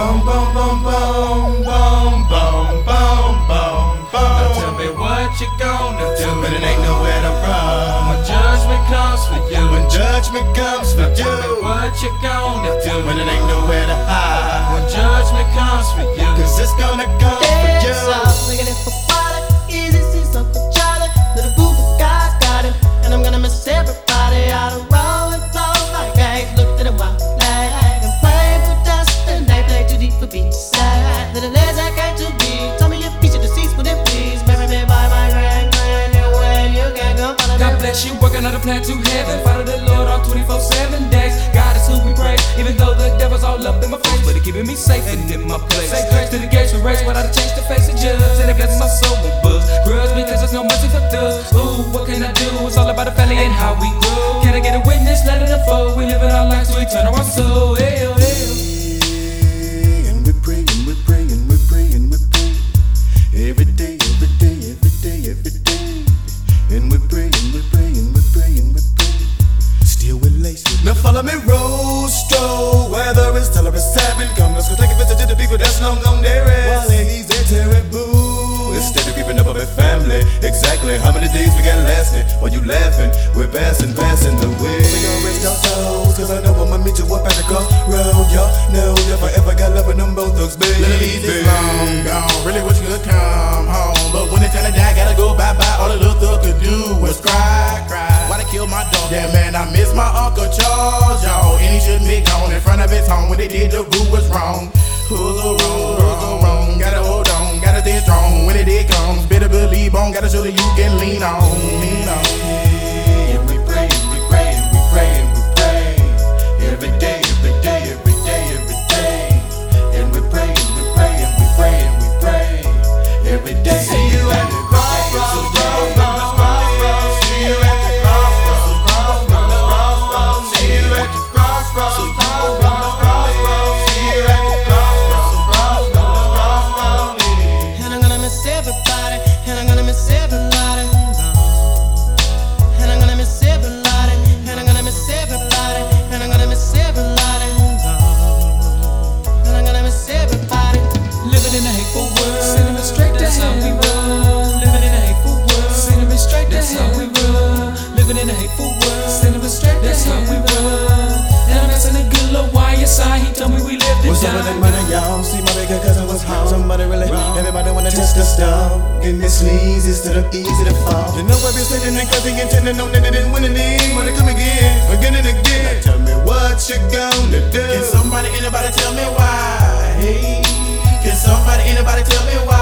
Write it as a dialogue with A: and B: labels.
A: Boom, boom, boom, boom, boom, boom, boom, boom, boom.
B: Now tell me what you gonna do.
A: But it ain't nowhere to run.
B: When judgment comes for you.
A: When judgment comes for
B: Now tell me what you gonna do.
A: When it ain't nowhere to hide.
B: When judgment comes for you.
A: Cause it's gonna come
B: bless the plan to heaven. Follow the Lord all 24 7 days. God is who we praise, even though the devil's all up in my face. But he keeping me safe and in my place. Say grace to the gates for race, without a change to face the judge. And it blesses my soul with buzz. Grudge because there's no mercy for thugs. Ooh, what can I do? It's all about the family and how we grow. Can I get a witness? Let it unfold. We living our lives to eternal our soul.
A: Days we got lasting? While you laughing, we're passing, passing the way. We gon' rest our souls, cause I know I'ma meet you up at the crossroad. Y'all know if I ever got love with them both thugs, baby.
C: Ladies is long gone, really wish you could come home. But when it's time to die, gotta go bye bye. All the little thug could do was cry, cry. Why they kill my dog? Yeah, man, I miss my Uncle Charles, y'all. And he shouldn't be gone in front of his home. When they did, the boo was wrong. Who's wrong? Who's wrong? Gotta hold on, gotta stay strong. When it did comes, better believe on. Gotta show that you can
B: hateful world. Sending straight That's how we roll. Living in a hateful world. Me straight That's how we roll. Living in a hateful world. Me straight That's how we roll. And I'm asking a good little YSI. He told me we lived to
A: What's up with that money, y'all? See my bigger cousin was home. Somebody really, everybody wanna test the stuff. Getting this sneeze instead of easy to fall. You know I've been sitting cause he intending on that they didn't win any. Wanna come again, again and again. Now tell me what you gonna do.
C: Can somebody somebody, anybody tell me why?